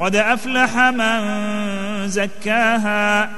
قد أفلح من زكاها.